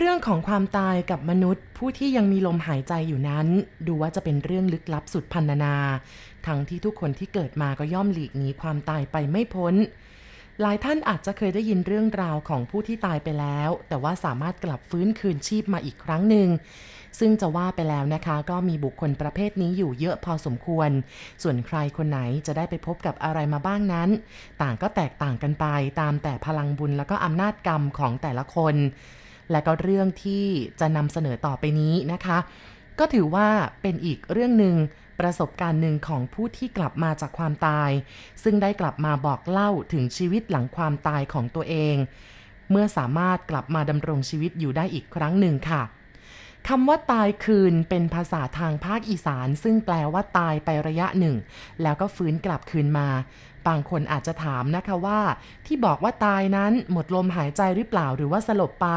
เรื่องของความตายกับมนุษย์ ผู้ที่ยังมีลมหายใจอยู่นั้น ดูว่าจะเป็นเรื่องลึกลับสุดพันนานา ทั้งที่ทุกคนที่เกิดมาก็ย่อมหลีกหนีความตายไปไม่พ้น หลายท่านอาจจะเคยได้ยินเรื่องราวของผู้ที่ตายไปแล้ว แต่ว่าสามารถกลับฟื้นคืนชีพมาอีกครั้งหนึ่งซึ่งจะว่าไปแล้วนะคะ ก็มีบุคคลประเภทนี้อยู่เยอะพอสมควร ส่วนใครคนไหนจะได้ไปพบกับอะไรมาบ้างนั้น ต่างก็แตกต่างกันไปตามแต่พลังบุญแล้วก็อำนาจกรรมของแต่ละคน และก็เรื่องที่จะนำเสนอต่อไปนี้นะคะ ก็ถือว่าเป็นอีกเรื่องหนึ่งประสบการณ์หนึ่งของผู้ที่กลับมาจากความตาย ซึ่งได้กลับมาบอกเล่าถึงชีวิตหลังความตายของตัวเอง เมื่อสามารถกลับมาดำรงชีวิตอยู่ได้อีกครั้งหนึ่งค่ะ คำว่าตายคืนเป็นภาษาทางภาคอีสาน ซึ่งแปลว่าตายไประยะหนึ่ง แล้วก็ฟื้นกลับคืนมา บางคนอาจจะถามนะคะว่า ที่บอกว่าตายนั้นหมดลมหายใจหรือเปล่าหรือว่าสลบไป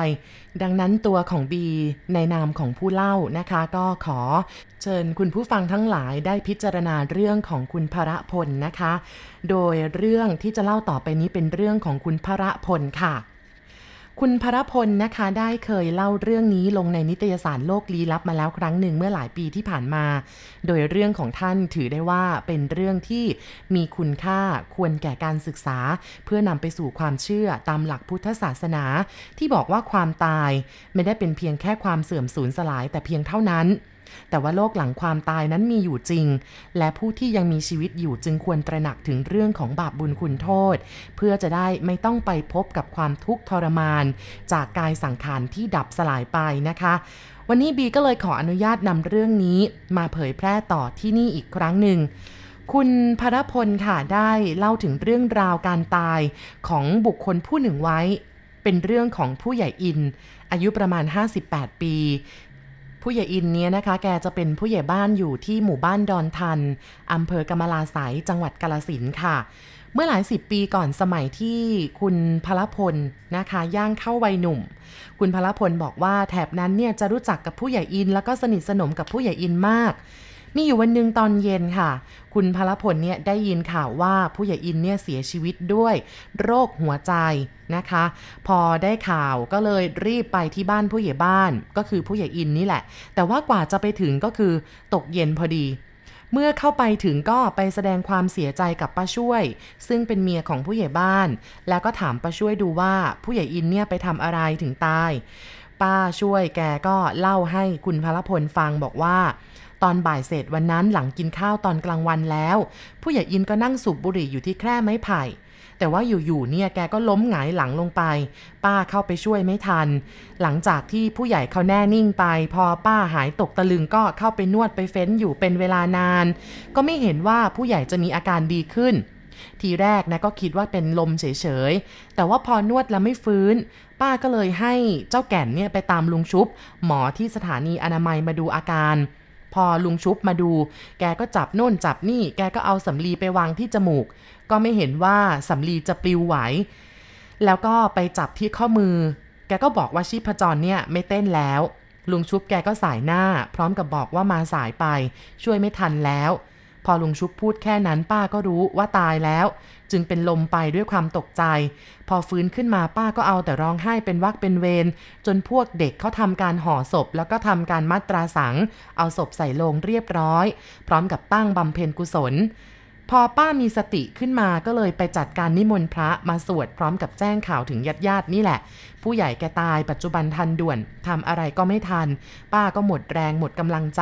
ดังนั้นตัวของบีในนามของผู้เล่านะคะ ก็ขอเชิญคุณผู้ฟังทั้งหลายได้พิจารณาเรื่องของคุณพระพลนะคะ โดยเรื่องที่จะเล่าต่อไปนี้เป็นเรื่องของคุณพระพลค่ะ คุณพระพลนะคะได้เคยเล่าเรื่องนี้ลงในนิตยสารโลกลี้ลับมาแล้วครั้งหนึ่งเมื่อหลายปีที่ผ่านมา โดยเรื่องของท่านถือได้ว่าเป็นเรื่องที่มีคุณค่าควรแก่การศึกษา เพื่อนำไปสู่ความเชื่อตามหลักพุทธศาสนา ที่บอกว่าความตายไม่ได้เป็นเพียงแค่ความเสื่อมสูญสลายแต่เพียงเท่านั้น แต่ว่าโลกหลังความตายนั้นมีอยู่จริง และผู้ที่ยังมีชีวิตอยู่จึงควรตระหนักถึงเรื่องของบาปบุญคุณโทษ เพื่อจะได้ไม่ต้องไปพบกับความทุกข์ทรมาน จากกายสังขารที่ดับสลายไปนะคะวันนี้บีก็เลยขออนุญาตนำเรื่องนี้มาเผยแพร่ต่อที่นี่อีกครั้งหนึ่ง คุณพรพลค่ะได้เล่าถึงเรื่องราวการตายของบุคคลผู้หนึ่งไว้ เป็นเรื่องของผู้ใหญ่อิน อายุประมาณ 58 ปี ผู้ใหญ่อินเนี่ยนะคะ แกจะเป็นผู้ใหญ่บ้านอยู่ที่หมู่บ้านดอนทันอำเภอกำมะลาสายจังหวัดกาลสินค่ะ เมื่อหลายสิบปีก่อนสมัยที่คุณพลพลนะคะ ย่างเข้าวัยหนุ่ม คุณพลพลบอกว่าแถบนั้นเนี่ยจะรู้จักกับผู้ใหญ่อิน แล้วก็สนิทสนมกับผู้ใหญ่อินมาก มีอยู่วันหนึ่งตอนเย็นค่ะ คุณพลพลเนี่ยได้ยินข่าวว่าผู้ใหญ่อินเนี่ยเสียชีวิตด้วยโรคหัวใจนะคะ พอได้ข่าวก็เลยรีบไปที่บ้านผู้ใหญ่บ้าน ก็คือผู้ใหญ่อินนี่แหละ แต่ว่ากว่าจะไปถึงก็คือตกเย็นพอดี เมื่อเข้าไปถึงก็ไปแสดงความเสียใจกับป้าช่วย ซึ่งเป็นเมียของผู้ใหญ่บ้าน แล้วก็ถามป้าช่วยดูว่าผู้ใหญ่อินเนี่ยไปทำอะไรถึงตายป้าช่วยแกก็เล่าให้คุณพลพลฟังบอกว่า ตอนบ่ายเสร็จวันนั้นหลังกินข้าวตอนกลางวันแล้ว ผู้ใหญ่อินก็นั่งสูบบุหรี่อยู่ที่แคร่ไม้ไผ่ แต่ว่าอยู่ๆเนี่ยแกก็ล้มหงายหลังลงไป ป้าเข้าไปช่วยไม่ทัน หลังจากที่ผู้ใหญ่เขาแน่นิ่งไป พอป้าหายตกตะลึงก็เข้าไปนวดไปเฟ้นอยู่เป็นเวลานาน ก็ไม่เห็นว่าผู้ใหญ่จะมีอาการดีขึ้นทีแรกนะก็คิดว่าเป็นลมเฉยๆ แต่ว่าพอนวดแล้วไม่ฟื้น ป้าก็เลยให้เจ้าแก่นเนี่ยไปตามลุงชุบ หมอที่สถานีอนามัยมาดูอาการ พอลุงชุบมาดู แกก็จับโน่นจับนี่ แกก็เอาสำลีไปวางที่จมูก ก็ไม่เห็นว่าสำลีจะปลิวไหว แล้วก็ไปจับที่ข้อมือ แกก็บอกว่าชีพจรเนี่ยไม่เต้นแล้ว ลุงชุบแกก็สายหน้า พร้อมกับบอกว่ามาสายไป ช่วยไม่ทันแล้ว พอลุงชุบพูดแค่นั้นป้าก็รู้ว่าตายแล้ว จึงเป็นลมไปด้วยความตกใจ พอฟื้นขึ้นมาป้าก็เอาแต่ร้องไห้เป็นวักเป็นเวรจนพวกเด็กเขาทำการห่อศพ แล้วก็ทำการมัดตราสัง เอาศพใส่ลงเรียบร้อย พร้อมกับตั้งบำเพ็ญกุศล พอป้ามีสติขึ้นมาก็เลยไปจัดการนิมนต์พระมาสวดพร้อมกับแจ้งข่าวถึงญาติญาตินี่แหละ ผู้ใหญ่แกตายปัจจุบันทันด่วนทำอะไรก็ไม่ทัน ป้าก็หมดแรงหมดกำลังใจ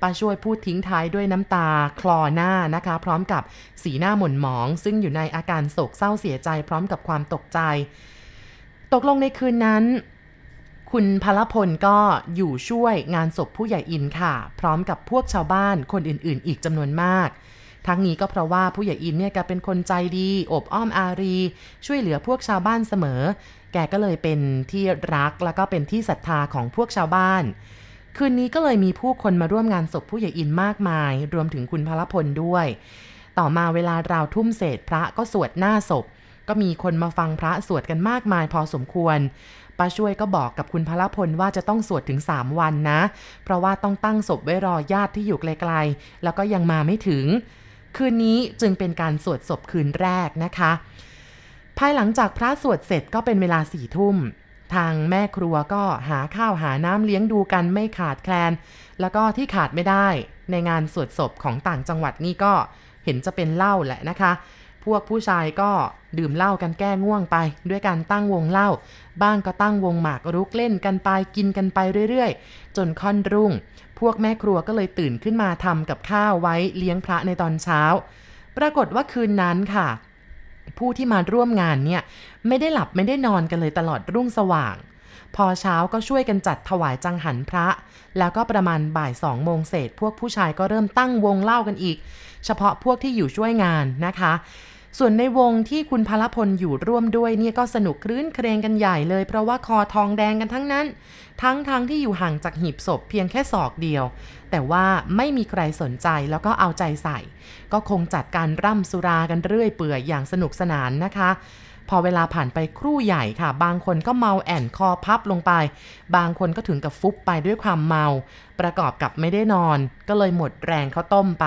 ป้าช่วยพูดทิ้งท้ายด้วยน้ำตาคลอหน้านะคะ พร้อมกับสีหน้าหม่นหมอง ซึ่งอยู่ในอาการโศกเศร้าเสียใจ พร้อมกับความตกใจ ตกลงในคืนนั้น คุณพลพลก็อยู่ช่วยงานศพผู้ใหญ่อินค่ะ พร้อมกับพวกชาวบ้านคนอื่นๆ อีกจำนวนมากทั้งนี้ก็เพราะว่าผู้ใหญ่อินเนี่ยแกเป็นคนใจดี อบอ้อมอารี ช่วยเหลือพวกชาวบ้านเสมอ แกก็เลยเป็นที่รักแล้วก็เป็นที่ศรัทธาของพวกชาวบ้าน คืนนี้ก็เลยมีผู้คนมาร่วมงานศพผู้ใหญ่อินมากมาย รวมถึงคุณพลพลด้วย ต่อมาเวลาราวทุ่มเศษพระก็สวดหน้าศพ ก็มีคนมาฟังพระสวดกันมากมายพอสมควรป้าช่วยก็บอกกับคุณพลพลว่าจะต้องสวดถึง 3 วันนะ เพราะว่าต้องตั้งศพไว้รอญาติที่อยู่ไกลๆ แล้วก็ยังมาไม่ถึง คืนนี้จึงเป็นการสวดศพคืนแรกนะคะ ภายหลังจากพระสวดเสร็จก็เป็นเวลาสี่ทุ่ม ทางแม่ครัวก็หาข้าวหาน้ำเลี้ยงดูกันไม่ขาดแคลน แล้วก็ที่ขาดไม่ได้ในงานสวดศพของต่างจังหวัดนี่ก็เห็นจะเป็นเหล้าแหละนะคะ พวกผู้ชายก็ดื่มเหล้ากันแก้ง่วงไป ด้วยการตั้งวงเหล้า บ้างก็ตั้งวงหมากรุกเล่นกันไปกินกันไปเรื่อยๆ จนค่อนรุ่ง พวกแม่ครัวก็เลยตื่นขึ้นมาทำกับข้าวไว้เลี้ยงพระในตอนเช้า ปรากฏว่าคืนนั้นค่ะ ผู้ที่มาร่วมงานเนี่ยไม่ได้หลับไม่ได้นอนกันเลยตลอดรุ่งสว่าง พอเช้าก็ช่วยกันจัดถวายจังหันพระ แล้วก็ประมาณบ่ายสองโมงเศษพวกผู้ชายก็เริ่มตั้งวงเล่ากันอีก เฉพาะพวกที่อยู่ช่วยงานนะคะ ส่วนในวงที่คุณพลพลอยู่ร่วมด้วยเนี่ยก็สนุกคลื้นเครงกันใหญ่เลย เพราะว่าคอทองแดงกันทั้งนั้น ทั้งทางที่อยู่ห่างจากหีบศพเพียงแค่ศอกเดียว แต่ว่าไม่มีใครสนใจแล้วก็เอาใจใส่ ก็คงจัดการร่ำสุรากันเรื่อยเปื่อยอย่างสนุกสนานนะคะ พอเวลาผ่านไปครู่ใหญ่ค่ะ บางคนก็เมาแอนคอพับลงไป บางคนก็ถึงกับฟุบไปด้วยความเมา ประกอบกับไม่ได้นอน ก็เลยหมดแรงเขาต้มไป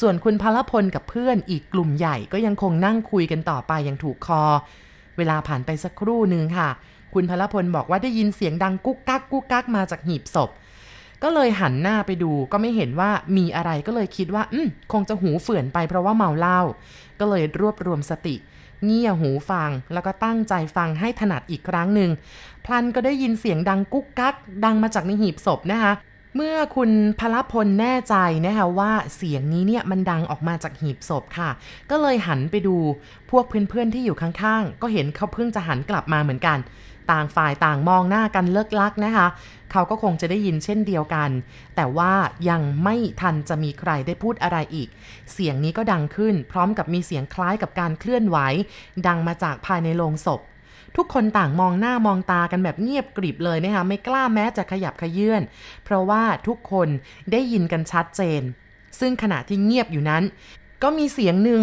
ส่วนคุณพลพลกับเพื่อนอีกกลุ่มใหญ่ก็ยังคงนั่งคุยกันต่อไปอย่างถูกคอ เวลาผ่านไปสักครู่หนึ่งค่ะ คุณพลพลบอกว่าได้ยินเสียงดังกุ๊กกักกุ๊กกักมาจากหีบศพก็เลยหันหน้าไปดูก็ไม่เห็นว่ามีอะไรก็เลยคิดว่า อืมคงจะหูเฝื่อนไปเพราะว่าเมาเหล้าก็เลยรวบรวมสติ เงี่ยหูฟัง แล้วก็ตั้งใจฟังให้ถนัดอีกครั้งหนึ่งพลันก็ได้ยินเสียงดังกุ๊กกัก ดังมาจากในหีบศพนะคะเมื่อคุณพลพลแน่ใจนะคะว่าเสียงนี้เนี่ยมันดังออกมาจากหีบศพค่ะ ก็เลยหันไปดูพวกเพื่อนๆที่อยู่ข้างๆ ก็เห็นเขาเพิ่งจะหันกลับมาเหมือนกัน ต่างฝ่ายต่างมองหน้ากันเลิกลักนะคะ เขาก็คงจะได้ยินเช่นเดียวกัน แต่ว่ายังไม่ทันจะมีใครได้พูดอะไรอีก เสียงนี้ก็ดังขึ้น พร้อมกับมีเสียงคล้ายกับการเคลื่อนไหว ดังมาจากภายในโลงศพ ทุกคนต่างมองหน้ามองตากันแบบเงียบกริบเลยนะคะ ไม่กล้าแม้จะขยับขยื่น เพราะว่าทุกคนได้ยินกันชัดเจน ซึ่งขณะที่เงียบอยู่นั้น ก็มีเสียงหนึ่ง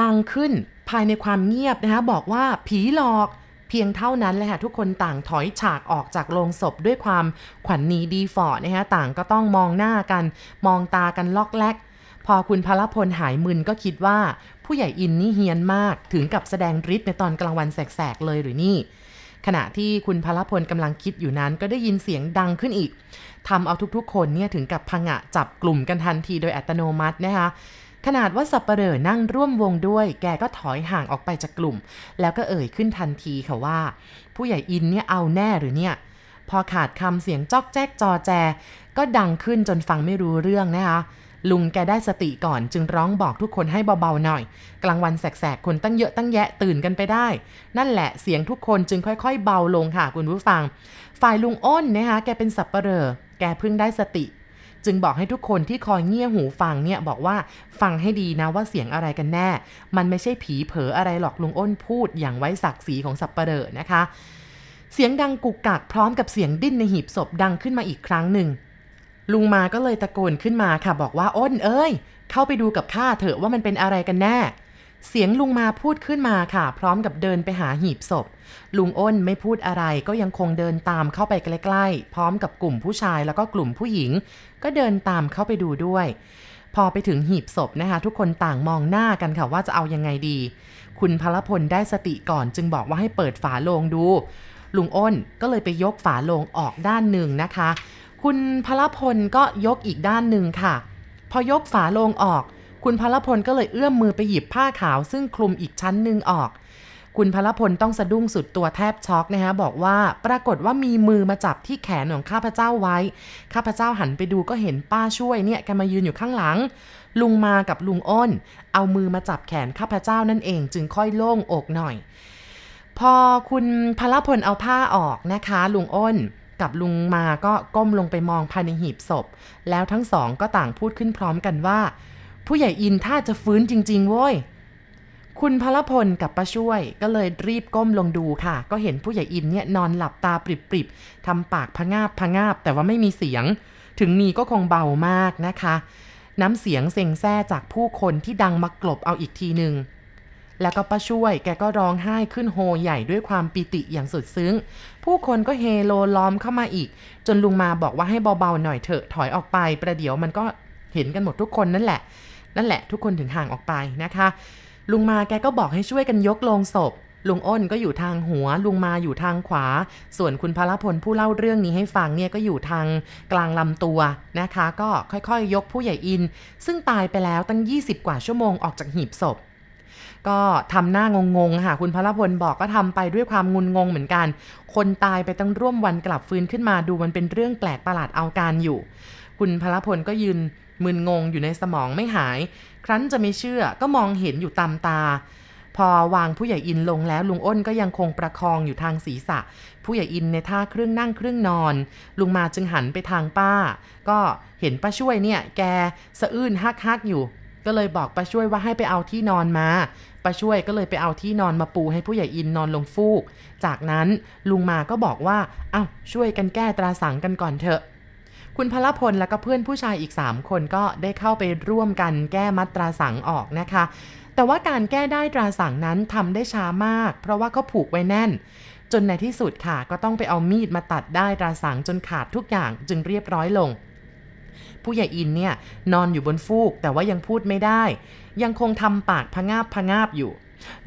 ดังขึ้นภายในความเงียบนะคะบอกว่าผีหลอก พียงเท่านั้นเลยค่ะทุกคนต่างถอยฉากออกจากโลงศพด้วยความขวัญนนีดีฟอร์นะคะต่างก็ต้องมองหน้ากัน มองตากันลอกแลกพอคุณพลพลหายมึนก็คิดว่า ผู้ใหญ่อินนี่เฮียนมากถึงกับแสดงฤทธิ์ในตอนกลางวันแสกๆเลยหรือนี่ ขณะที่คุณพลพลกำลังคิดอยู่นั้นก็ได้ยินเสียงดังขึ้นอีกทำเอาทุกๆ คนเนี่ยถึงกับพังะจับกลุ่มกันทันทีโดยอัตโนมัตินะคะ ขนาดว่าสับเปลอนั่งร่วมวงด้วย แกก็ถอยห่างออกไปจากกลุ่ม แล้วก็เอ่ยขึ้นทันทีค่ะว่า ผู้ใหญ่อินเนี่ยเอาแน่หรือเนี่ย พอขาดคำเสียงจอกแจ๊กจอแจ ก็ดังขึ้นจนฟังไม่รู้เรื่องนะคะลุงแกได้สติก่อนจึงร้องบอกทุกคนให้เบาๆหน่อย กลางวันแสกๆ คนตั้งเยอะตั้งแยะตื่นกันไปได้ นั่นแหละเสียงทุกคนจึงค่อยๆ เบาลงค่ะคุณผู้ฟัง ฝ่ายลุงอ้นนะคะแกเป็นสับเปลอแกเพิ่งได้สติ จึงบอกให้ทุกคนที่คอยเงี่ยหูฟังเนี่ยบอกว่าฟังให้ดีนะว่าเสียงอะไรกันแน่ มันไม่ใช่ผีเผลออะไรหรอกลุงอ้นพูดอย่างไว้ศักดิ์ศรีของสับเปลอนะคะ เสียงดังกุกกักพร้อมกับเสียงดิ้นในหีบศพดังขึ้นมาอีกครั้งหนึ่งลุงมาก็เลยตะโกนขึ้นมาค่ะบอกว่าอ้นเอ้ย เข้าไปดูกับข้าเถอะว่ามันเป็นอะไรกันแน่ เสียงลุงมาพูดขึ้นมาค่ะ พร้อมกับเดินไปหาหีบศพ ลุงอ้นไม่พูดอะไรก็ยังคงเดินตามเข้าไปใกล้ๆ พร้อมกับกลุ่มผู้ชายแล้วก็กลุ่มผู้หญิง ก็เดินตามเข้าไปดูด้วย พอไปถึงหีบศพนะคะ ทุกคนต่างมองหน้ากันค่ะว่าจะเอายังไงดี คุณพลพลได้สติก่อนจึงบอกว่าให้เปิดฝาโลงดู ลุงอ้นก็เลยไปยกฝาโลงออกด้านหนึ่งนะคะ คุณพลพลก็ยกอีกด้านหนึ่งค่ะ พอยกฝาโลงออก คุณพลพลก็เลยเอื้อมมือไปหยิบผ้าขาวซึ่งคลุมอีกชั้นหนึ่งออก คุณพลพลต้องสะดุ้งสุดตัวแทบช็อกนะคะบอกว่าปรากฏว่ามีมือมาจับที่แขนของข้าพเจ้าไว้ ข้าพเจ้าหันไปดูก็เห็นป้าช่วยเนี่ยแกมายืนอยู่ข้างหลัง ลุงมากับลุงอ้น เอามือมาจับแขนข้าพเจ้านั่นเอง จึงค่อยโล่งอกหน่อย พอคุณพลพลเอาผ้าออกนะคะ ลุงอ้นกับลุงมาก็ก้มลงไปมองภายในหีบศพ แล้วทั้งสองก็ต่างพูดขึ้นพร้อมกันว่า ผู้ใหญ่อินถ้าจะฟื้นจริง ๆ โว้ย คุณพลพลกับป้าช่วยก็เลยรีบก้มลงดูค่ะ ก็เห็นผู้ใหญ่อินเนี่ยนอนหลับตาปริบๆทำปากพะงาบพะงาบแต่ว่าไม่มีเสียง ถึงมีก็คงเบามากนะคะ น้ำเสียงเซ็งแซ่จากผู้คนที่ดังมากลบเอาอีกทีหนึ่งแล้วก็ป้าช่วยแกก็ร้องไห้ขึ้นโฮใหญ่ด้วยความปิติอย่างสุดซึ้ง ผู้คนก็เฮโลล้อมเข้ามาอีก จนลุงมาบอกว่าให้เบาๆหน่อยเถอะถอยออกไป ประเดี๋ยวมันก็เห็นกันหมดทุกคนนั่นแหละ นั่นแหละทุกคนถึงห่างออกไปนะคะ ลุงมาแกก็บอกให้ช่วยกันยกโลงศพ ลุงอ้นก็อยู่ทางหัว ลุงมาอยู่ทางขวา ส่วนคุณพลพลผู้เล่าเรื่องนี้ให้ฟังเนี่ยก็อยู่ทางกลางลำตัวนะคะ ก็ค่อยๆ ยกผู้ใหญ่อิน ซึ่งตายไปแล้วตั้ง 20 กว่าชั่วโมงออกจากหีบศพก็ทำหน้างงๆค่ะ คุณพลพลบอกก็ทำไปด้วยความงุนงงเหมือนกัน คนตายไปตั้งร่วมวันกลับฟื้นขึ้นมาดูมันเป็นเรื่องแปลกประหลาดเอาการอยู่ คุณพลพลก็ยืน มึนงงอยู่ในสมองไม่หาย ครั้นจะไม่เชื่อก็มองเห็นอยู่ตามตา พอวางผู้ใหญ่อินลงแล้วลุงอ้นก็ยังคงประคองอยู่ทางศีรษะ ผู้ใหญ่อินในท่าครึ่งนั่งครึ่งนอน ลุงมาจึงหันไปทางป้า ก็เห็นป้าช่วยเนี่ย แกสะอื้นฮักฮักอยู่ ก็เลยบอกป้าช่วยว่าให้ไปเอาที่นอนมาป้าช่วยก็เลยไปเอาที่นอนมาปูให้ผู้ใหญ่อินนอนลงฟูก จากนั้นลุงมาก็บอกว่าเอ้าช่วยกันแก้ตราสังกันก่อนเถอะ คุณพลพลและก็เพื่อนผู้ชายอีก 3 คนก็ได้เข้าไปร่วมกันแก้มัดตราสังออกนะคะ แต่ว่าการแก้ได้ตราสังนั้นทำได้ช้ามาก เพราะว่าเขาผูกไว้แน่น จนในที่สุดค่ะ ก็ต้องไปเอามีดมาตัดได้ตราสังจนขาดทุกอย่างจึงเรียบร้อยลง ผู้ใหญ่อินเนี่ยนอนอยู่บนฟูก แต่ว่ายังพูดไม่ได้ ยังคงทำปากพะงาบพะงาบอยู่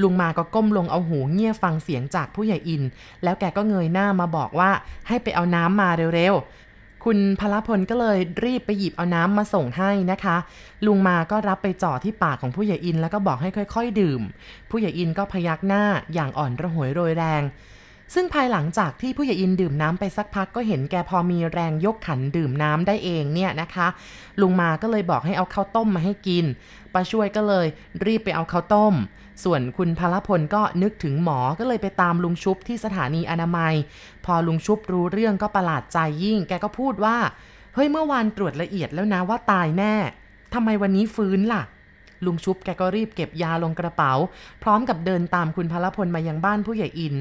ลุงมาก็ก้มลงเอาหูเงี่ยฟังเสียงจากผู้ใหญ่อิน แล้วแกก็เงยหน้ามาบอกว่าให้ไปเอาน้ำมาเร็ว คุณพลพลก็เลยรีบไปหยิบเอาน้ำมาส่งให้นะคะ ลุงมาก็รับไปจ่อที่ปากของผู้ใหญ่อินแล้วก็บอกให้ค่อยๆ ดื่ม ผู้ใหญ่อินก็พยักหน้าอย่างอ่อนระหวยโรยแรง ซึ่งภายหลังจากที่ผู้ใหญ่อินดื่มน้ำไปสักพักก็เห็นแกพอมีแรงยกขันดื่มน้ำได้เองเนี่ยนะคะ ลุงมาก็เลยบอกให้เอาข้าวต้มมาให้กินป้าช่วยก็เลยรีบไปเอาข้าวต้ม ส่วนคุณพลพลก็นึกถึงหมอก็เลยไปตามลุงชุบที่สถานีอนามัย พอลุงชุบรู้เรื่องก็ประหลาดใจยิ่ง แกก็พูดว่า เฮ้ยเมื่อวานตรวจละเอียดแล้วนะว่าตายแน่ทำไมวันนี้ฟื้นล่ะ ลุงชุบแกก็รีบเก็บยาลงกระเป๋า พร้อมกับเดินตามคุณพลพลมายังบ้านผู้ใหญ่อิน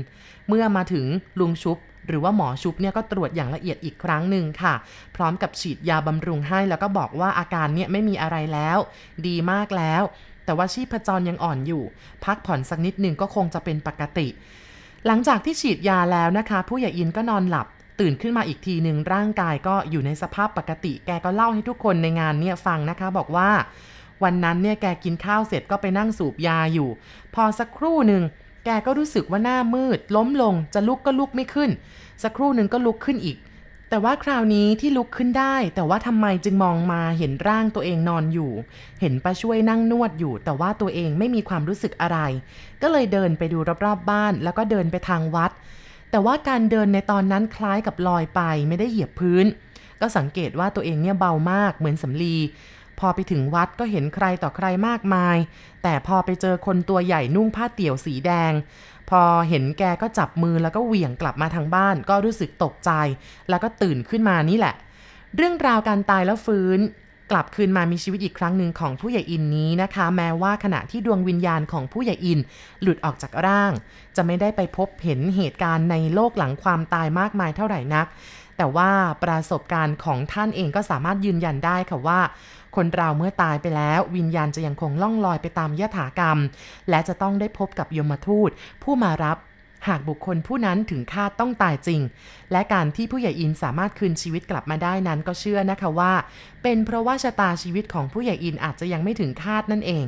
เมื่อมาถึงลุงชุบหรือว่าหมอชุบเนี่ยก็ตรวจอย่างละเอียดอีกครั้งหนึ่งค่ะ พร้อมกับฉีดยาบำรุงให้แล้วก็บอกว่าอาการเนี่ยไม่มีอะไรแล้ว ดีมากแล้ว แต่ว่าชีพจรยังอ่อนอยู่ พักผ่อนสักนิดหนึ่งก็คงจะเป็นปกติ หลังจากที่ฉีดยาแล้วนะคะ ผู้ใหญ่อินก็นอนหลับ ตื่นขึ้นมาอีกทีหนึ่งร่างกายก็อยู่ในสภาพปกติ แกก็เล่าให้ทุกคนในงานเนี่ยฟังนะคะ บอกว่าวันนั้นเนี่ยแกกินข้าวเสร็จก็ไปนั่งสูบยาอยู่ พอสักครู่หนึ่งแกก็รู้สึกว่าหน้ามืด ล้มลงจะลุกก็ลุกไม่ขึ้น สักครู่หนึ่งก็ลุกขึ้นอีก แต่ว่าคราวนี้ที่ลุกขึ้นได้ แต่ว่าทำไมจึงมองมาเห็นร่างตัวเองนอนอยู่ เห็นป้าช่วยนั่งนวดอยู่ แต่ว่าตัวเองไม่มีความรู้สึกอะไร ก็เลยเดินไปดูรอบๆบ้าน แล้วก็เดินไปทางวัด แต่ว่าการเดินในตอนนั้นคล้ายกับลอยไปไม่ได้เหยียบพื้น ก็สังเกตว่าตัวเองเนี่ยเบามากเหมือนสำลี พอไปถึงวัดก็เห็นใครต่อใครมากมาย แต่พอไปเจอคนตัวใหญ่นุ่งผ้าเตี่ยวสีแดง พอเห็นแกก็จับมือแล้วก็เหวี่ยงกลับมาทางบ้าน ก็รู้สึกตกใจ แล้วก็ตื่นขึ้นมานี่แหละ เรื่องราวการตายแล้วฟื้น กลับคืนมามีชีวิตอีกครั้งหนึ่งของผู้ใหญ่อินนี้นะคะ แม้ว่าขณะที่ดวงวิญญาณของผู้ใหญ่อิน หลุดออกจากร่าง จะไม่ได้ไปพบเห็นเหตุการณ์ในโลกหลังความตายมากมายเท่าไหร่นัก แต่ว่าประสบการณ์ของท่านเองก็สามารถยืนยันได้ค่ะว่า คนเราเมื่อตายไปแล้ว วิญญาณจะยังคงล่องลอยไปตามยถากรรม และจะต้องได้พบกับยมทูต ผู้มารับ หากบุคคลผู้นั้นถึงคาดต้องตายจริง และการที่ผู้ใหญ่อินสามารถคืนชีวิตกลับมาได้นั้นก็เชื่อนะคะว่า เป็นเพราะว่าชะตาชีวิตของผู้ใหญ่อินอาจจะยังไม่ถึงคาดนั่นเอง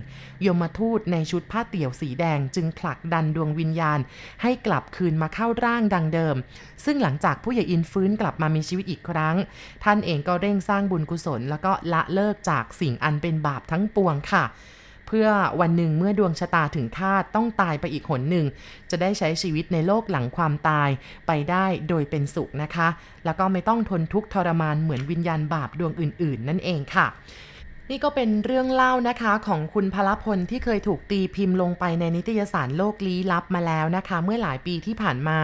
ยมทูตในชุดผ้าเตี่ยวสีแดงจึงผลักดันดวงวิญญาณ ให้กลับคืนมาเข้าร่างดังเดิม ซึ่งหลังจากผู้ใหญ่อินฟื้นกลับมามีชีวิตอีกครั้ง ท่านเองก็เร่งสร้างบุญกุศล แล้วก็ละเลิกจากสิ่งอันเป็นบาปทั้งปวงค่ะ เพื่อวันหนึ่งเมื่อดวงชะตาถึงคาดต้องตายไปอีกหนหนึ่ง จะได้ใช้ชีวิตในโลกหลังความตายไปได้โดยเป็นสุขนะคะ แล้วก็ไม่ต้องทนทุกข์ทรมานเหมือนวิญญาณบาปดวงอื่น ๆ นั่นเองค่ะ นี่ก็เป็นเรื่องเล่านะคะของคุณพลพลที่เคยถูกตีพิมพ์ลงไปในนิตยสารโลกลี้ลับมาแล้วนะคะ เมื่อหลายปีที่ผ่านมา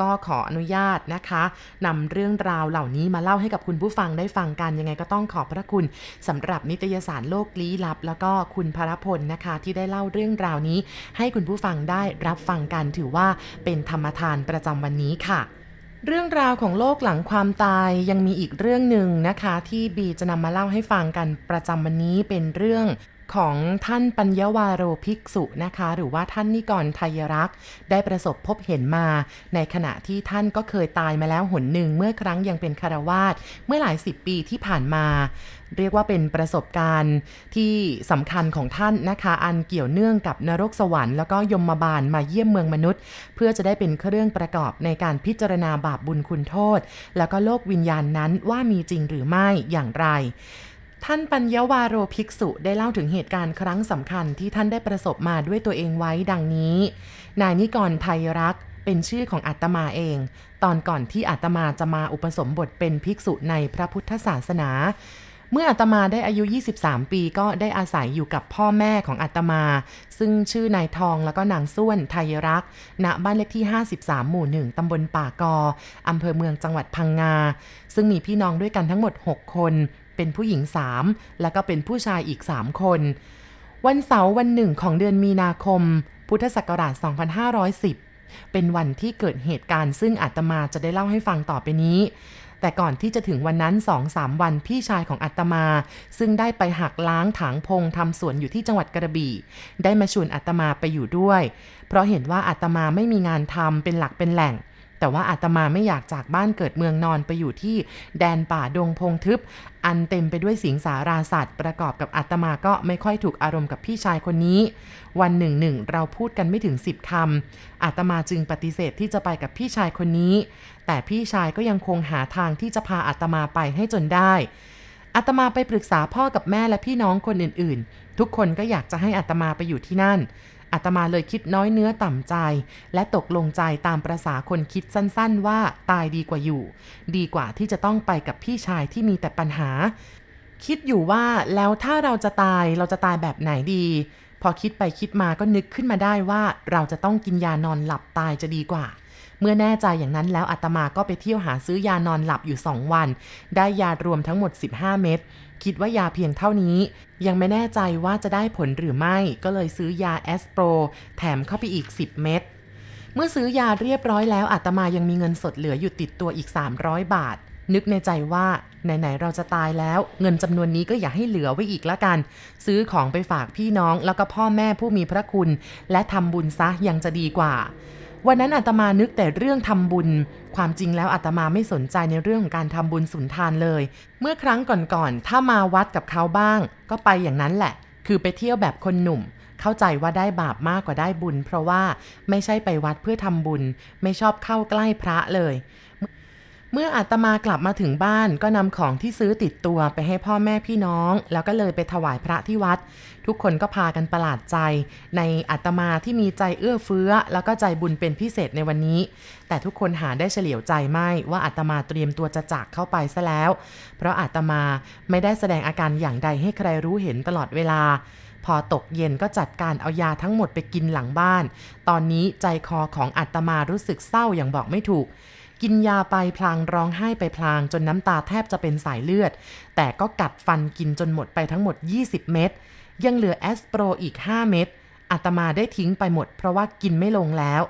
ก็ขออนุญาตนะคะนำเรื่องราวเหล่านี้มาเล่าให้กับคุณผู้ฟังได้ฟังกันยังไงก็ต้องขอบพระคุณสำหรับนิตยสารโลกลี้ลับ แล้วก็คุณพลพลนะคะ ที่ได้เล่าเรื่องราวนี้ ให้คุณผู้ฟังได้รับฟังกันถือว่าเป็นธรรมทานประจำวันนี้ค่ะ เรื่องราวของโลกหลังความตายยังมีอีกเรื่องหนึ่งนะคะ ที่บีจะนำมาเล่าให้ฟังกันประจำวันนี้เป็นเรื่อง ของท่านปัญญวาโรภิกษุนะคะ หรือว่าท่านนิกรไทยรักษ์ ได้ประสบพบเห็นมา ในขณะที่ท่านก็เคยตายมาแล้วหนหนึ่งเมื่อครั้งยังเป็นคารวาสเมื่อหลายสิบปีที่ผ่านมา เรียกว่าเป็นประสบการณ์ที่สำคัญของท่านนะคะ อันเกี่ยวเนื่องกับนรกสวรรค์แล้วก็ยมบาลมาเยี่ยมเมืองมนุษย์ เพื่อจะได้เป็นเครื่องประกอบในการพิจารณาบาปบุญคุณโทษ แล้วก็โลกวิญญาณนั้นว่ามีจริงหรือไม่อย่างไร ท่านปัญญวาโรภิกษุได้เล่าถึงเหตุการณ์ครั้งสำคัญที่ท่านได้ประสบมาด้วยตัวเองไว้ดังนี้ นายนิกรไทยรักเป็นชื่อของอาตมาเอง ตอนก่อนที่อาตมาจะมาอุปสมบทเป็นภิกษุในพระพุทธศาสนา เมื่ออาตมาได้อายุ 23 ปีก็ได้อาศัยอยู่กับพ่อแม่ของอาตมา ซึ่งชื่อนายทองแล้วก็นางส้วนไทยรัก ณ บ้านเลขที่ 53 หมู่ 1 ตำบลป่ากอ อำเภอเมืองจังหวัดพังงา ซึ่งมีพี่น้องด้วยกันทั้งหมด 6 คน เป็นผู้หญิง 3 แล้วก็เป็นผู้ชายอีก 3 คน วันเสาร์วันหนึ่งของเดือนมีนาคม พุทธศักราช 2510 เป็นวันที่เกิดเหตุการณ์ซึ่งอาตมาจะได้เล่าให้ฟังต่อไปนี้แต่ก่อนที่จะถึงวันนั้น2-3วันพี่ชายของอาตมา ซึ่งได้ไปหักล้างถางพงทำสวนอยู่ที่จังหวัดกระบี่ ได้มาชวนอาตมาไปอยู่ด้วย เพราะเห็นว่าอาตมาไม่มีงานทำเป็นหลักเป็นแหล่ง แต่ว่าอาตมาไม่อยากจากบ้านเกิดเมืองนอนไปอยู่ที่แดนป่าดงพงทึบ อันเต็มไปด้วยสิงสาราสัตว์ ประกอบกับอาตมาก็ไม่ค่อยถูกอารมณ์กับพี่ชายคนนี้ วันหนึ่งหนึ่งเราพูดกันไม่ถึงสิบคำอาตมาจึงปฏิเสธที่จะไปกับพี่ชายคนนี้ แต่พี่ชายก็ยังคงหาทางที่จะพาอาตมาไปให้จนได้อาตมาไปปรึกษาพ่อกับแม่และพี่น้องคนอื่นๆ ทุกคนก็อยากจะให้อาตมาไปอยู่ที่นั่น อาตมาเลยคิดน้อยเนื้อต่ำใจ และตกลงใจตามประษาคนคิดสั้นๆ ว่าตายดีกว่าอยู่ ดีกว่าที่จะต้องไปกับพี่ชายที่มีแต่ปัญหา คิดอยู่ว่าแล้วถ้าเราจะตายเราจะตายแบบไหนดี พอคิดไปคิดมาก็นึกขึ้นมาได้ว่าเราจะต้องกินยานอนหลับตายจะดีกว่าเมื่อแน่ใจอย่างนั้นแล้วอาตมาก็ไปเที่ยวหาซื้อยานอนหลับอยู่ 2 วัน ได้ยารวมทั้งหมด 15 เม็ด คิดว่ายาเพียงเท่านี้ ยังไม่แน่ใจว่าจะได้ผลหรือไม่ ก็เลยซื้อยาแอสโปร แถมเข้าไปอีก 10 เม็ดเมื่อซื้อยาเรียบร้อยแล้วอาตมายังมีเงินสดเหลืออยู่ติดตัวอีก 300 บาท นึกในใจว่า ไหน ๆ เราจะตายแล้ว เงินจำนวนนี้ก็อย่าให้เหลือไว้อีกละกัน ซื้อของไปฝากพี่น้องแล้วก็พ่อแม่ผู้มีพระคุณ และทำบุญซะยังจะดีกว่า วันนั้นอาตมานึกแต่เรื่องทำบุญ ความจริงแล้วอาตมาไม่สนใจในเรื่องของการทำบุญสุนทานเลย เมื่อครั้งก่อนๆ ถ้ามาวัดกับเขาบ้าง ก็ไปอย่างนั้นแหละ คือไปเที่ยวแบบคนหนุ่ม เข้าใจว่าได้บาปมากกว่าได้บุญ เพราะว่าไม่ใช่ไปวัดเพื่อทำบุญ ไม่ชอบเข้าใกล้พระเลย เมื่ออาตมากลับมาถึงบ้านก็นำของที่ซื้อติดตัวไปให้พ่อแม่พี่น้อง แล้วก็เลยไปถวายพระที่วัด ทุกคนก็พากันประหลาดใจ ในอาตมาที่มีใจเอื้อเฟื้อ แล้วก็ใจบุญเป็นพิเศษในวันนี้ แต่ทุกคนหาได้เฉลียวใจไม่ว่าอาตมาเตรียมตัวจะจากเข้าไปซะแล้ว เพราะอาตมาไม่ได้แสดงอาการอย่างใดให้ใครรู้เห็นตลอดเวลาพอตกเย็นก็จัดการเอายาทั้งหมดไปกินหลังบ้าน ตอนนี้ใจคอของอาตมารู้สึกเศร้าอย่างบอกไม่ถูก กินยาไปพลางร้องไห้ไปพลางจนน้ำตาแทบจะเป็นสายเลือด แต่ก็กัดฟันกินจนหมดไปทั้งหมด 20 เม็ดยังเหลือแอสโปรอีก 5 เม็ดอาตมาได้ทิ้งไปหมด เพราะว่ากินไม่ลงแล้ว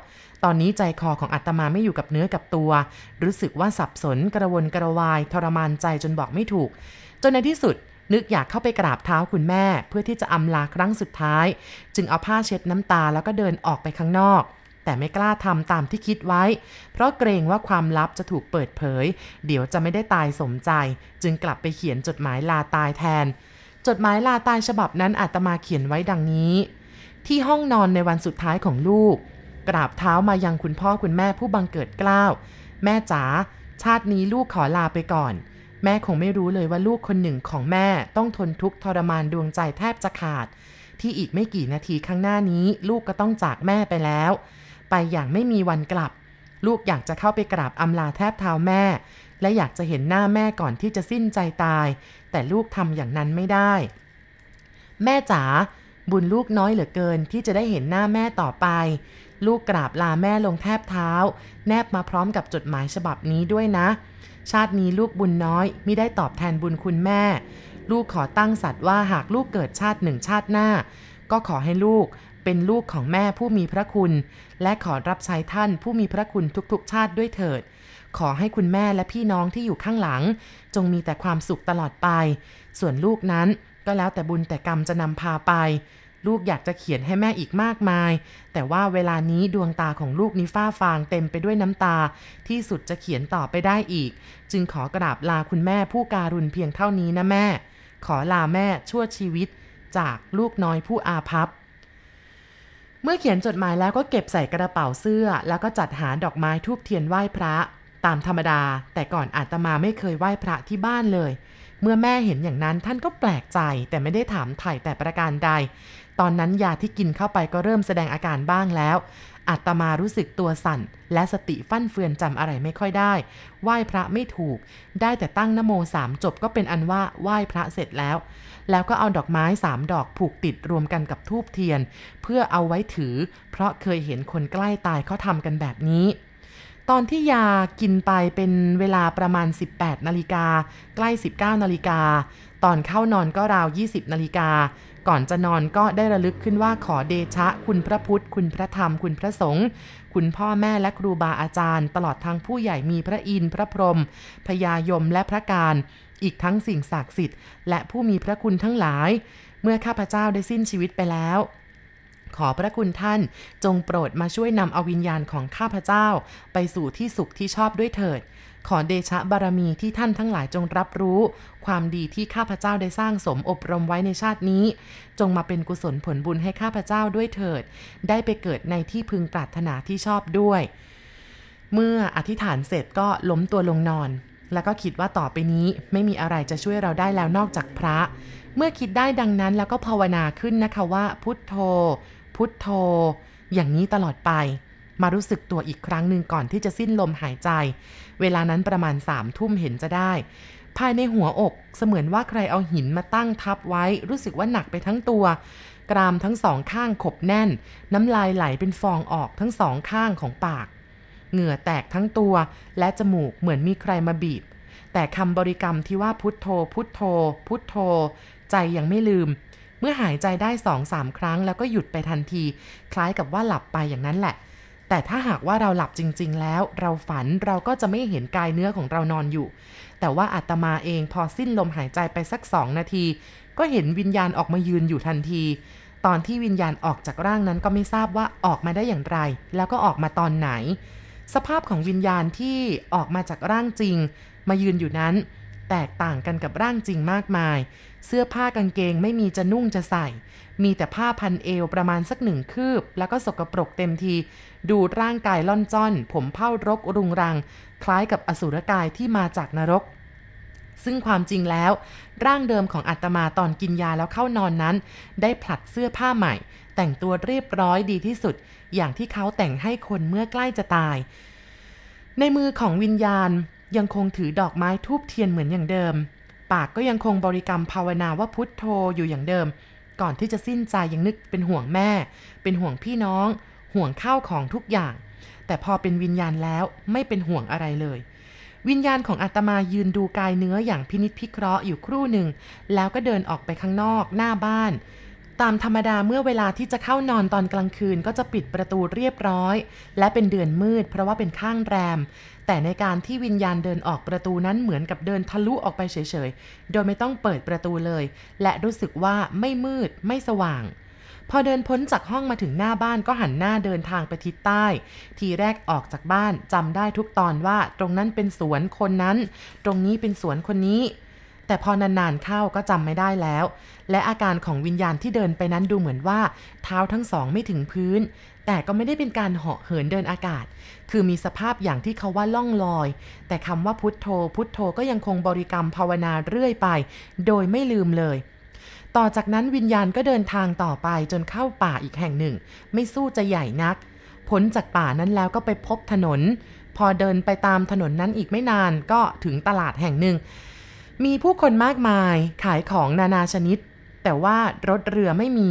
ตอนนี้ใจคอของอาตมาไม่อยู่กับเนื้อกับตัว รู้สึกว่าสับสนกระวนกระวาย ทรมานใจจนบอกไม่ถูก จนในที่สุดนึกอยากเข้าไปกราบเท้าคุณแม่ เพื่อที่จะอำลาครั้งสุดท้าย จึงเอาผ้าเช็ดน้ำตาแล้วก็เดินออกไปข้างนอก แต่ไม่กล้าทำตามที่คิดไว้ เพราะเกรงว่าความลับจะถูกเปิดเผย เดี๋ยวจะไม่ได้ตายสมใจ จึงกลับไปเขียนจดหมายลาตายแทน จดหมายลาตายฉบับนั้นอาตมาเขียนไว้ดังนี้ ที่ห้องนอนในวันสุดท้ายของลูก กราบเท้ามายังคุณพ่อคุณแม่ผู้บังเกิดเกล้าวแม่จ๋าชาตินี้ลูกขอลาไปก่อนแม่คงไม่รู้เลยว่าลูกคนหนึ่งของแม่ต้องทนทุกข์ทรมานดวงใจแทบจะขาด ที่อีกไม่กี่นาทีข้างหน้านี้ ลูกก็ต้องจากแม่ไปแล้ว ไปอย่างไม่มีวันกลับ ลูกอยากจะเข้าไปกราบอำลาแทบเท้าแม่ และอยากจะเห็นหน้าแม่ก่อนที่จะสิ้นใจตาย แต่ลูกทำอย่างนั้นไม่ได้ แม่จ๋าบุญลูกน้อยเหลือเกินที่จะได้เห็นหน้าแม่ต่อไป ลูกกราบลาแม่ลงแทบเท้า แนบมาพร้อมกับจดหมายฉบับนี้ด้วยนะ ชาตินี้ลูกบุญน้อยมิได้ตอบแทนบุญคุณแม่ ลูกขอตั้งสัตว์ว่าหากลูกเกิดชาติหนึ่งชาติหน้า ก็ขอให้ลูก เป็นลูกของแม่ผู้มีพระคุณ และขอรับใช้ท่านผู้มีพระคุณทุกๆ ชาติด้วยเถิด ขอให้คุณแม่และพี่น้องที่อยู่ข้างหลัง จงมีแต่ความสุขตลอดไป ส่วนลูกนั้นก็แล้วแต่บุญแต่กรรมจะนำพาไป ลูกอยากจะเขียนให้แม่อีกมากมาย แต่ว่าเวลานี้ดวงตาของลูกนี้ฝ้าฟางเต็มไปด้วยน้ำตา ที่สุดจะเขียนต่อไปได้อีก จึงขอกราบลาคุณแม่ผู้การุณเพียงเท่านี้นะแม่ ขอลาแม่ชั่วชีวิต จากลูกน้อยผู้อาภัพ เมื่อเขียนจดหมายแล้วก็เก็บใส่กระเป๋าเสื้อ แล้วก็จัดหาดอกไม้ทูบเทียนไหว้พระ ตามธรรมดา แต่ก่อนอาตมาไม่เคยไหว้พระที่บ้านเลย เมื่อแม่เห็นอย่างนั้นท่านก็แปลกใจ แต่ไม่ได้ถามไถ่แต่ประการใด ตอนนั้นยาที่กินเข้าไปก็เริ่มแสดงอาการบ้างแล้ว อาตมารู้สึกตัวสั่น และสติฟั่นเฟือนจำอะไรไม่ค่อยได้ ไหว้พระไม่ถูก ได้แต่ตั้งนโมสามจบก็เป็นอันว่าไหว้พระเสร็จแล้ว แล้วก็เอาดอกไม้สามดอกผูกติดรวมกันกับทูบเทียน เพื่อเอาไว้ถือ เพราะเคยเห็นคนใกล้ตายเขาทำกันแบบนี้ตอนที่ยากินไปเป็นเวลาประมาณ 18 นาฬิกา ใกล้ 19 นาฬิกา ตอนเข้านอนก็ราว 20 นาฬิกา ก่อนจะนอนก็ได้ระลึกขึ้นว่าขอเดชะ คุณพระพุทธ คุณพระธรรม คุณพระสงฆ์คุณพ่อแม่และครูบาอาจารย์ ตลอดทางผู้ใหญ่มีพระอินทร์พระพรหมพญายมและพระการ อีกทั้งสิ่งศักดิ์สิทธิ์ และผู้มีพระคุณทั้งหลาย เมื่อข้าพเจ้าได้สิ้นชีวิตไปแล้ว ขอพระคุณท่าน จงโปรดมาช่วยนำเอาวิญญาณของข้าพเจ้า ไปสู่ที่สุขที่ชอบด้วยเถิด ขอเดชะบารมีที่ท่านทั้งหลายจงรับรู้ ความดีที่ข้าพเจ้าได้สร้างสมอบรมไว้ในชาตินี้ จงมาเป็นกุศลผลบุญให้ข้าพเจ้าด้วยเถิด ได้ไปเกิดในที่พึงปรารถนาที่ชอบด้วย เมื่ออธิษฐานเสร็จก็ล้มตัวลงนอน แล้วก็คิดว่าต่อไปนี้ไม่มีอะไรจะช่วยเราได้แล้วนอกจากพระเมื่อคิดได้ดังนั้นแล้วก็ภาวนาขึ้นนะคะว่าพุทโธ พุทโธ อย่างนี้ตลอดไป มารู้สึกตัวอีกครั้งหนึ่งก่อนที่จะสิ้นลมหายใจ เวลานั้นประมาณสามทุ่มเห็นจะได้ ภายในหัวอกเสมือนว่าใครเอาหินมาตั้งทับไว้ รู้สึกว่าหนักไปทั้งตัว กรามทั้งสองข้างขบแน่น น้ำลายไหลเป็นฟองออกทั้งสองข้างของปาก เหงื่อแตกทั้งตัว และจมูกเหมือนมีใครมาบีบแต่คำบริกรรมที่ว่าพุทโธ พุทโธ พุทโธ ใจยังไม่ลืม เมื่อหายใจได้สองสามครั้งแล้วก็หยุดไปทันที คล้ายกับว่าหลับไปอย่างนั้นแหละ แต่ถ้าหากว่าเราหลับจริง ๆ แล้ว เราฝันเราก็จะไม่เห็นกายเนื้อของเรานอนอยู่ แต่ว่าอาตมาเองพอสิ้นลมหายใจไปสักสองนาที ก็เห็นวิญญาณออกมายืนอยู่ทันที ตอนที่วิญญาณออกจากร่างนั้นก็ไม่ทราบว่าออกมาได้อย่างไร แล้วก็ออกมาตอนไหน สภาพของวิญญาณที่ออกมาจากร่างจริง มายืนอยู่นั้น แตกต่างกันกับร่างจริงมากมาย เสื้อผ้ากางเกงไม่มีจะนุ่งจะใส่ มีแต่ผ้าพันเอวประมาณสักหนึ่งคืบ แล้วก็สกปรกเต็มที ดูร่างกายล่อนจ้อน ผมเผ้ารกรุงรัง คล้ายกับอสุรกายที่มาจากนรก ซึ่งความจริงแล้ว ร่างเดิมของอาตมาตอนกินยาแล้วเข้านอนนั้น ได้ผลัดเสื้อผ้าใหม่ แต่งตัวเรียบร้อยดีที่สุด อย่างที่เขาแต่งให้คนเมื่อใกล้จะตาย ในมือของวิญญาณ ยังคงถือดอกไม้ทูบเทียนเหมือนอย่างเดิม ปากก็ยังคงบริกรรมภาวนาว่าพุทโธอยู่อย่างเดิม ก่อนที่จะสิ้นใจยังนึกเป็นห่วงแม่ เป็นห่วงพี่น้อง ห่วงข้าวของทุกอย่าง แต่พอเป็นวิญญาณแล้วไม่เป็นห่วงอะไรเลย วิญญาณของอาตมายืนดูกายเนื้ออย่างพินิษพิเคราะห์อยู่ครู่หนึ่ง แล้วก็เดินออกไปข้างนอกหน้าบ้านตามธรรมดาเมื่อเวลาที่จะเข้านอนตอนกลางคืนก็จะปิดประตูเรียบร้อย และเป็นเดือนมืดเพราะว่าเป็นข้างแรม แต่ในการที่วิญญาณเดินออกประตูนั้นเหมือนกับเดินทะลุออกไปเฉยๆ โดยไม่ต้องเปิดประตูเลย และรู้สึกว่าไม่มืดไม่สว่าง พอเดินพ้นจากห้องมาถึงหน้าบ้านก็หันหน้าเดินทางไปทิศใต้ ทีแรกออกจากบ้านจำได้ทุกตอนว่าตรงนั้นเป็นสวนคนนั้น ตรงนี้เป็นสวนคนนี้ แต่พอนานๆเข้าก็จำไม่ได้แล้ว และอาการของวิญญาณที่เดินไปนั้นดูเหมือนว่า เท้าทั้งสองไม่ถึงพื้น แต่ก็ไม่ได้เป็นการเหาะเหินเดินอากาศ คือมีสภาพอย่างที่เขาว่าล่องลอย แต่คำว่าพุทโธ พุทโธก็ยังคงบริกรรมภาวนาเรื่อยไป โดยไม่ลืมเลยต่อจากนั้นวิญญาณก็เดินทางต่อไปจนเข้าป่าอีกแห่งหนึ่ง ไม่สู้จะใหญ่นัก พ้นจากป่านั้นแล้วก็ไปพบถนน พอเดินไปตามถนนนั้นอีกไม่นานก็ถึงตลาดแห่งหนึ่ง มีผู้คนมากมายขายของนานาชนิด แต่ว่ารถเรือไม่มี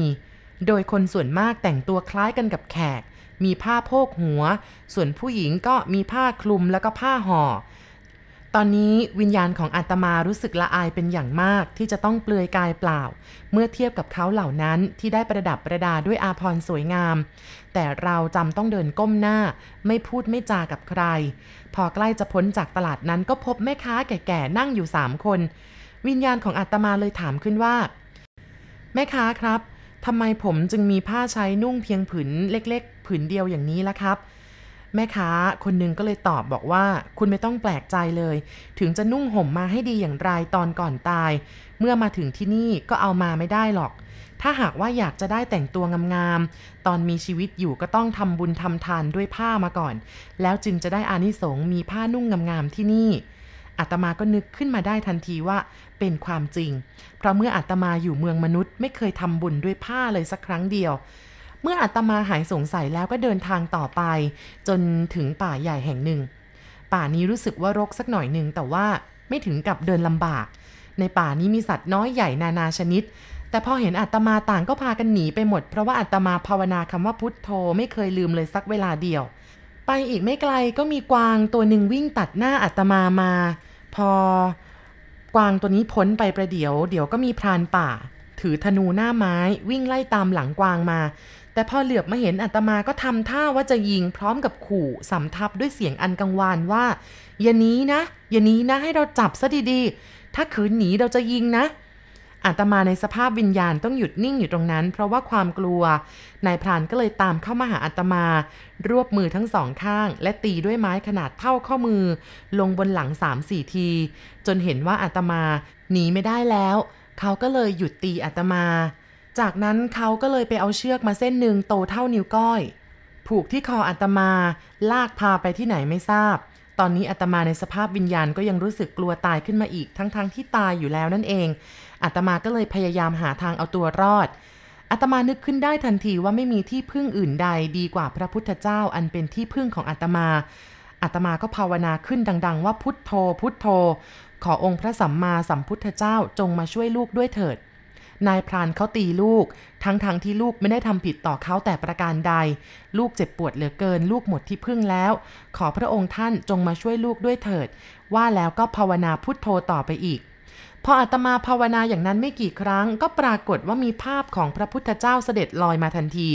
โดยคนส่วนมากแต่งตัวคล้ายกันกับแขก มีผ้าโพกหัว ส่วนผู้หญิงก็มีผ้าคลุมแล้วก็ผ้าห่อ ตอนนี้วิญญาณของอาตมารู้สึกละอายเป็นอย่างมากที่จะต้องเปลือยกายเปล่า เมื่อเทียบกับเขาเหล่านั้นที่ได้ประดับประดาด้วยอาภรณ์สวยงาม แต่เราจำต้องเดินก้มหน้า ไม่พูดไม่จากับใคร พอใกล้จะพ้นจากตลาดนั้นก็พบแม่ค้าแก่ๆนั่งอยู่สามคน วิญญาณของอาตมาเลยถามขึ้นว่า แม่ค้าครับทำไมผมจึงมีผ้าใช้นุ่งเพียงผืนเล็ก ๆ ผืนเดียวอย่างนี้ล่ะครับ แม่ค้าคนหนึ่งก็เลยตอบบอกว่าคุณไม่ต้องแปลกใจเลย ถึงจะนุ่งห่มมาให้ดีอย่างไรตอนก่อนตาย เมื่อมาถึงที่นี่ก็เอามาไม่ได้หรอก ถ้าหากว่าอยากจะได้แต่งตัวงามๆตอนมีชีวิตอยู่ก็ต้องทำบุญทำทานด้วยผ้ามาก่อน แล้วจึงจะได้อานิสงส์มีผ้านุ่งงามๆที่นี่อาตมาก็นึกขึ้นมาได้ทันทีว่าเป็นความจริง เพราะเมื่ออาตมาอยู่เมืองมนุษย์ไม่เคยทำบุญด้วยผ้าเลยสักครั้งเดียว เมื่ออาตมาหายสงสัยแล้วก็เดินทางต่อไป จนถึงป่าใหญ่แห่งหนึ่ง ป่านี้รู้สึกว่ารกสักหน่อยหนึ่งแต่ว่าไม่ถึงกับเดินลำบาก ในป่านี้มีสัตว์น้อยใหญ่นานาชนิด แต่พอเห็นอาตมาต่างก็พากันหนีไปหมด เพราะว่าอาตมาภาวนาคำว่าพุทโธไม่เคยลืมเลยสักเวลาเดียว ไปอีกไม่ไกลก็มีกวางตัวหนึ่งวิ่งตัดหน้าอาตมามา พอกวางตัวนี้พ้นไปประเดี๋ยว เดี๋ยวก็มีพรานป่า ถือธนูหน้าไม้วิ่งไล่ตามหลังกวางมา แต่พอเหลือบมาเห็นอัตมาก็ทำท่าว่าจะยิงพร้อมกับขู่สำทับด้วยเสียงอันกังวานว่า อย่านี้นะอย่านี้นะให้เราจับซะดีๆ ถ้าขืนหนีเราจะยิงนะอาตมาในสภาพวิญญาณต้องหยุดนิ่งอยู่ตรงนั้น เพราะว่าความกลัว นายพรานก็เลยตามเข้ามาหาอาตมา รวบมือทั้งสองข้าง และตีด้วยไม้ขนาดเท่าข้อมือ ลงบนหลังสามสี่ที จนเห็นว่าอาตมาหนีไม่ได้แล้ว เขาก็เลยหยุดตีอาตมา จากนั้นเขาก็เลยไปเอาเชือกมาเส้นหนึ่งโตเท่านิ้วก้อย ผูกที่คออาตมา ลากพาไปที่ไหนไม่ทราบ ตอนนี้อาตมาในสภาพวิญญาณก็ยังรู้สึกกลัวตายขึ้นมาอีกทั้งๆทที่ตายอยู่แล้วนั่นเองอาตมาก็เลยพยายามหาทางเอาตัวรอดอาตมานึกขึ้นได้ทันทีว่าไม่มีที่พึ่งอื่นใดดีกว่าพระพุทธเจ้าอันเป็นที่พึ่งของอาตมา อาตมาก็ภาวนาขึ้นดัง ๆ ว่าพุทโธ พุทโธ ขอองค์พระสัมมาสัมพุทธเจ้าจงมาช่วยลูกด้วยเถิด นายพรานเขาตีลูก ทั้งๆทที่ลูกไม่ได้ทำผิดต่อเขาแต่ประการใด ลูกเจ็บปวดเหลือเกิน ลูกหมดที่พึ่งแล้ว ขอพระองค์ท่านจงมาช่วยลูกด้วยเถิด ว่าแล้วก็ภาวนาพุทโธต่อไปอีกพออาตมาภาวนาอย่างนั้นไม่กี่ครั้ง ก็ปรากฏว่ามีภาพของพระพุทธเจ้าเสด็จลอยมาทันที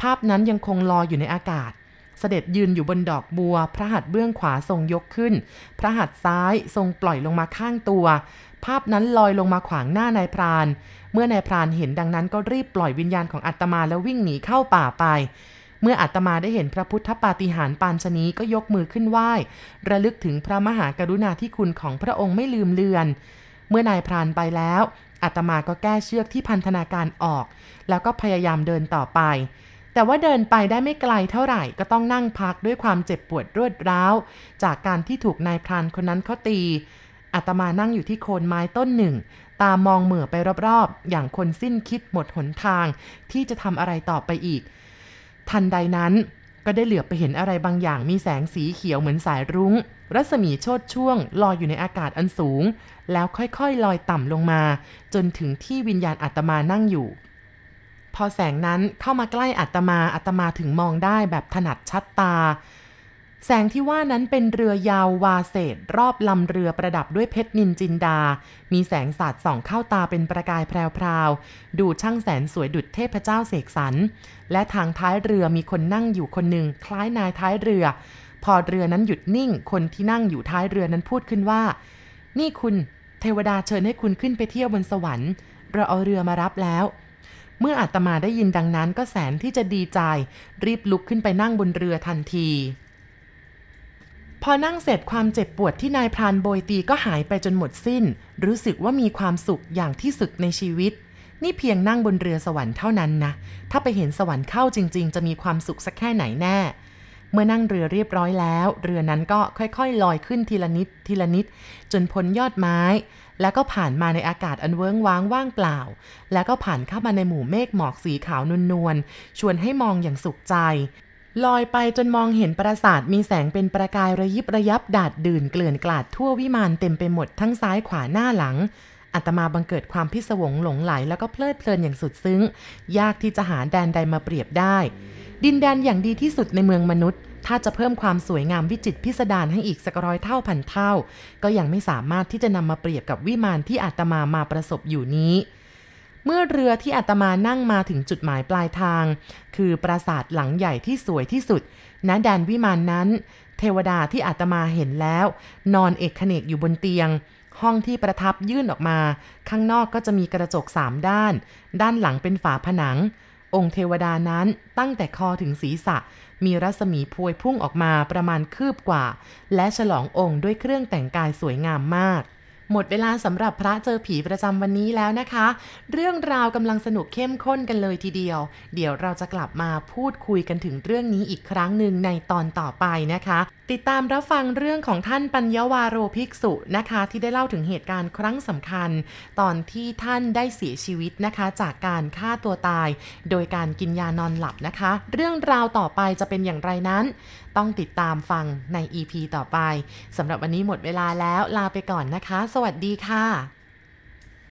ภาพนั้นยังคงลอยอยู่ในอากาศ เสด็จยืนอยู่บนดอกบัว พระหัตถ์เบื้องขวาทรงยกขึ้น พระหัตถ์ซ้ายทรงปล่อยลงมาข้างตัว ภาพนั้นลอยลงมาขวางหน้านายพราน เมื่อนายพรานเห็นดังนั้นก็รีบปล่อยวิญญาณของอาตมาแล้ววิ่งหนีเข้าป่าไป เมื่ออาตมาได้เห็นพระพุทธปาฏิหาริย์ปานชนีก็ยกมือขึ้นไหว้ ระลึกถึงพระมหากรุณาธิคุณของพระองค์ไม่ลืมเลือน เมื่อนายพรานไปแล้วอาตมาก็แก้เชือกที่พันธนาการออก แล้วก็พยายามเดินต่อไป แต่ว่าเดินไปได้ไม่ไกลเท่าไหร่ก็ต้องนั่งพักด้วยความเจ็บปวดรวดร้าว จากการที่ถูกนายพรานคนนั้นเขาตีอาตมานั่งอยู่ที่โคนไม้ต้นหนึ่ง ตามองเหม่อไปรอบๆ อย่างคนสิ้นคิดหมดหนทาง ที่จะทำอะไรต่อไปอีก ทันใดนั้นก็ได้เหลือบไปเห็นอะไรบางอย่างมีแสงสีเขียวเหมือนสายรุง้ง รัศมีโชดช่วง ลอยอยู่ในอากาศอันสูง แล้วค่อยๆ ลอยต่ำลงมา จนถึงที่วิญญาณอาตมานั่งอยู่ พอแสงนั้นเข้ามาใกล้อาตมาอาตมาถึงมองได้แบบถนัดชัดตา แสงที่ว่านั้นเป็นเรือยาววาเศษ รอบลำเรือประดับด้วยเพชรนินจินดา มีแสงสาดส่องเข้าตาเป็นประกายแพรวๆ ดูช่างแสนสวยดุจเทพเจ้าเสกสรร และทางท้ายเรือมีคนนั่งอยู่คนหนึ่งคล้ายนายท้ายเรือ พอเรือนั้นหยุดนิ่ง คนที่นั่งอยู่ท้ายเรือนั้นพูดขึ้นว่า นี่คุณ เทวดาเชิญให้คุณขึ้นไปเที่ยวบนสวรรค์ เราเอาเรือมารับแล้ว เมื่ออาตมาได้ยินดังนั้นก็แสนที่จะดีใจ รีบลุกขึ้นไปนั่งบนเรือทันที พอนั่งเสร็จความเจ็บปวดที่นายพรานโบยตีก็หายไปจนหมดสิ้น รู้สึกว่ามีความสุขอย่างที่สุดในชีวิต นี่เพียงนั่งบนเรือสวรรค์เท่านั้นนะ ถ้าไปเห็นสวรรค์เข้าจริง ๆ จะมีความสุขสักแค่ไหนแน่เมื่อนั่งเรือเรียบร้อยแล้ว เรือนั้นก็ค่อยๆ ลอยขึ้นทีละนิดทีละนิด จนพ้นยอดไม้ แล้วก็ผ่านมาในอากาศอันเวิ้งว้างว่างเปล่า แล้วก็ผ่านเข้ามาในหมู่เมฆหมอกสีขาวนวลๆ ชวนให้มองอย่างสุขใจ ลอยไปจนมองเห็นปราสาทมีแสงเป็นประกายระยิบระยับดาดดื่นเกลื่อนกลาดทั่ววิมานเต็มไปหมดทั้งซ้ายขวาหน้าหลังอัตมาบังเกิดความพิศวงหลงไหลแล้วก็เพลิดเพลินอย่างสุดซึ้ง ยากที่จะหาแดนใดมาเปรียบได้ ดินแดนอย่างดีที่สุดในเมืองมนุษย์ ถ้าจะเพิ่มความสวยงามวิจิตพิสดารให้อีกสักร้อยเท่าพันเท่า ก็ยังไม่สามารถที่จะนำมาเปรียบกับวิมานที่อาตมามาประสบอยู่นี้ เมื่อเรือที่อาตมานั่งมาถึงจุดหมายปลายทาง คือปราสาทหลังใหญ่ที่สวยที่สุดณแดนวิมานนั้น เทวดาที่อาตมาเห็นแล้ว นอนเอกเขนกอยู่บนเตียงห้องที่ประทับยื่นออกมา ข้างนอกก็จะมีกระจกสามด้าน ด้านหลังเป็นฝาผนัง องค์เทวดานั้นตั้งแต่คอถึงศีรษะ มีรัศมีพวยพุ่งออกมาประมาณคืบกว่า และฉลององค์ด้วยเครื่องแต่งกายสวยงามมาก หมดเวลาสำหรับพระเจอผีประจำวันนี้แล้วนะคะ เรื่องราวกำลังสนุกเข้มข้นกันเลยทีเดียว เดี๋ยวเราจะกลับมาพูดคุยกันถึงเรื่องนี้อีกครั้งหนึ่งในตอนต่อไปนะคะ ติดตามรับฟังเรื่องของท่านปัญญวาโรภิกษุนะคะ ที่ได้เล่าถึงเหตุการณ์ครั้งสำคัญ ตอนที่ท่านได้เสียชีวิตนะคะ จากการฆ่าตัวตาย โดยการกินยานอนหลับนะคะ เรื่องราวต่อไปจะเป็นอย่างไรนั้น ต้องติดตามฟังใน EP ต่อไปสำหรับวันนี้หมดเวลาแล้วลาไปก่อนนะคะ สวัสดีค่ะ